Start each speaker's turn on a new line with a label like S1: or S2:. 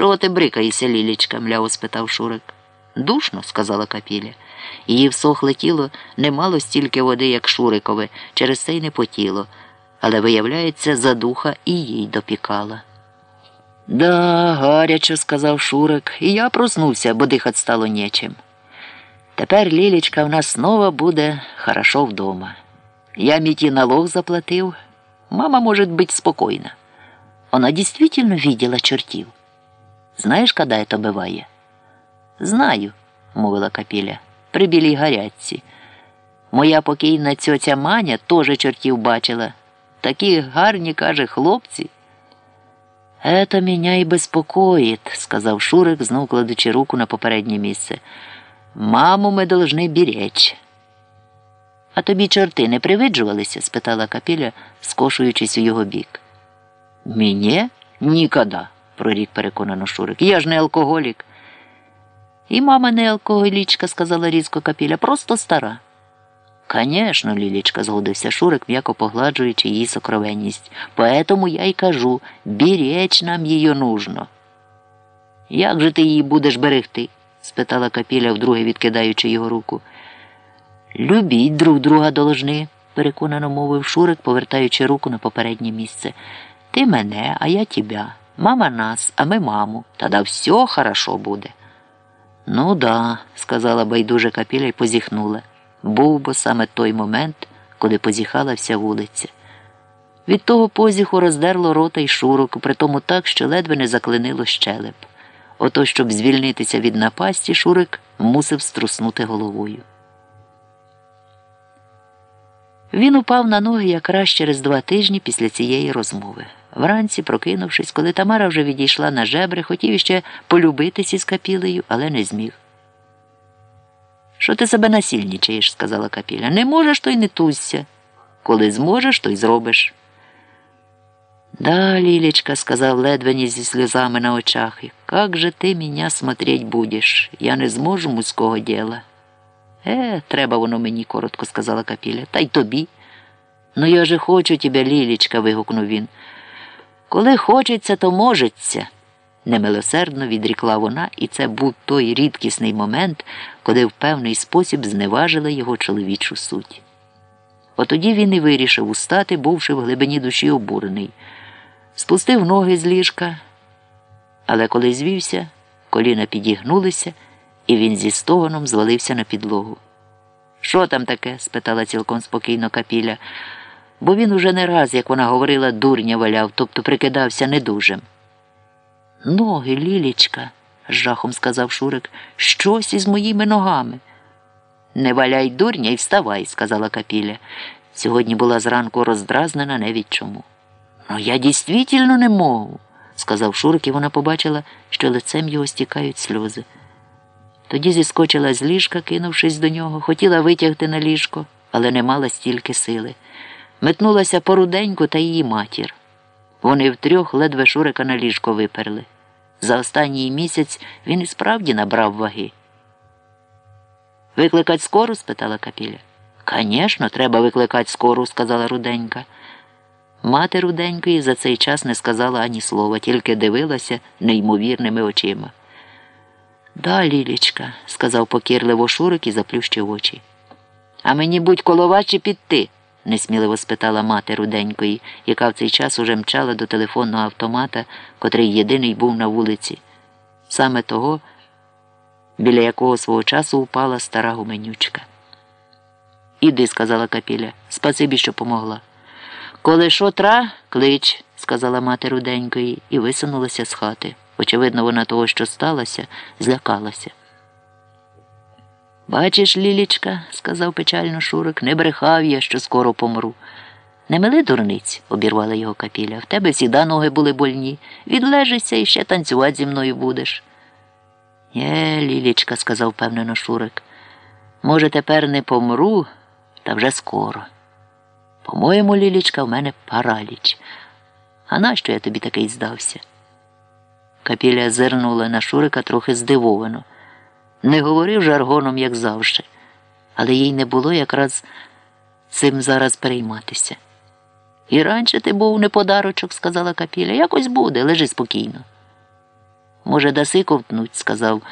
S1: Чого ти брикаєшся, Лілічка? мляво спитав Шурик. Душно, сказала капіля. Її всохле тіло не мало стільки води, як Шурикове, через це й не потіло, але, виявляється, задуха і їй допікала. Да, гаряче, сказав Шурик, і я проснувся, бо дихать стало нечим. Тепер Лілічка в нас знову буде хорошо вдома. Я міті налог заплатив. Мама может быть спокойна. Она действительно видела чертів. Знаєш, коли це буває? Знаю, мовила капіля, при білій гарячці. Моя покійна цьоця Маня теж чортів бачила. Такі гарні, каже, хлопці. Это меня і безпокоїть, сказав Шурик, знов кладучи руку на попереднє місце. Маму ми должны беречь. А тобі чорти не привиджувалися? спитала капіля, скошуючись у його бік. Мені? Ніколи, прорік переконано Шурик. Я ж не алкоголік. І мама не алкоголічка, сказала різко капіля, просто стара. Конечно, Лілічка, згодився Шурик, м'яко погладжуючи її сокровенність. Поэтому я й кажу, беречь нам її нужно. Як же ти її будеш берегти? спитала капіля, вдруге відкидаючи його руку. Любіть друг друга должны, переконано мовив Шурик, повертаючи руку на попереднє місце. Ти мене, а я тебя. Мама нас, а ми маму. Тоді все хорошо буде. Ну да, сказала байдуже капіля і позіхнула. Був бо саме той момент, коли позіхала вся вулиця. Від того позіху роздерло рота й шурок, притому так, що ледве не заклинило щелеп. Ото, щоб звільнитися від напасті, Шурик мусив струснути головою. Він упав на ноги якраз через два тижні після цієї розмови. Вранці, прокинувшись, коли Тамара вже відійшла на жебри, хотів іще полюбитись із капілею, але не зміг. Що ти себе насильничаєш, сказала капіля. Не можеш, то й не тузься. Коли зможеш, то й зробиш. Да, Лілечка, сказав ледвені зі сльозами на очах, як же ти мене смотреть будеш? Я не зможу мужського діла. Е, треба воно мені, коротко сказала капіля. Та й тобі. Ну я же хочу тебе, Лілічка, вигукнув він. Коли хочеться, то можеться. Немилосердно відрікла вона, і це був той рідкісний момент, коли в певний спосіб зневажила його чоловічу суть. Отоді він і вирішив устати, бувши в глибині душі обурений. Спустив ноги з ліжка, але коли звівся, коліна підігнулися, і він зі стогоном звалився на підлогу. Що там таке? спитала цілком спокійно капіля, бо він уже не раз, як вона говорила, дурня валяв, тобто прикидався недужим. Ноги, Лілічка, з жахом сказав Шурик, щось із моїми ногами. Не валяй дурня і вставай, сказала капіля. Сьогодні була зранку роздразнена не від чому. Ну, я дійсно не можу, сказав Шурик, і вона побачила, що лицем його стікають сльози. Тоді зіскочила з ліжка, кинувшись до нього, хотіла витягти на ліжко, але не мала стільки сили. Метнулася по руденьку та її матір. Вони втрьох ледве Шурика на ліжко виперли. За останній місяць він і справді набрав ваги. Викликать скору? спитала капіля. Звісно, треба викликати скору, сказала руденька. Мати руденької за цей час не сказала ані слова, тільки дивилася неймовірними очима. Да, Лілічка, сказав покірливо Шурик і заплющив очі. А мені будь колова чи підти? несміливо спитала мати руденької, яка в цей час уже мчала до телефонного автомата, котрий єдиний був на вулиці, саме того, біля якого свого часу упала стара гуменючка. Іди, сказала капіля, спасибі, що помогла. Коли що тра, клич, сказала мати руденької, і висунулася з хати. Очевидно, вона того, що сталося, злякалася. Бачиш, Лілічка, сказав печально Шурик, не брехав я, що скоро помру. Не мили дурниць, обірвала його капіля. В тебе всіда ноги були больні. Відлежишся і ще танцювати зі мною будеш. Є, Лілічка, сказав певнено Шурик. Може, тепер не помру, та вже скоро. По-моєму, Лілічка, в мене параліч. А нащо я тобі такий здався? Капіля зирнула на Шурика трохи здивовано. Не говорив жаргоном, як завжди, але їй не було якраз цим зараз перейматися. І раніше ти був не подарочок, сказала Капіля. Якось буде, лежи спокійно. Може, даси ковтнуть, сказав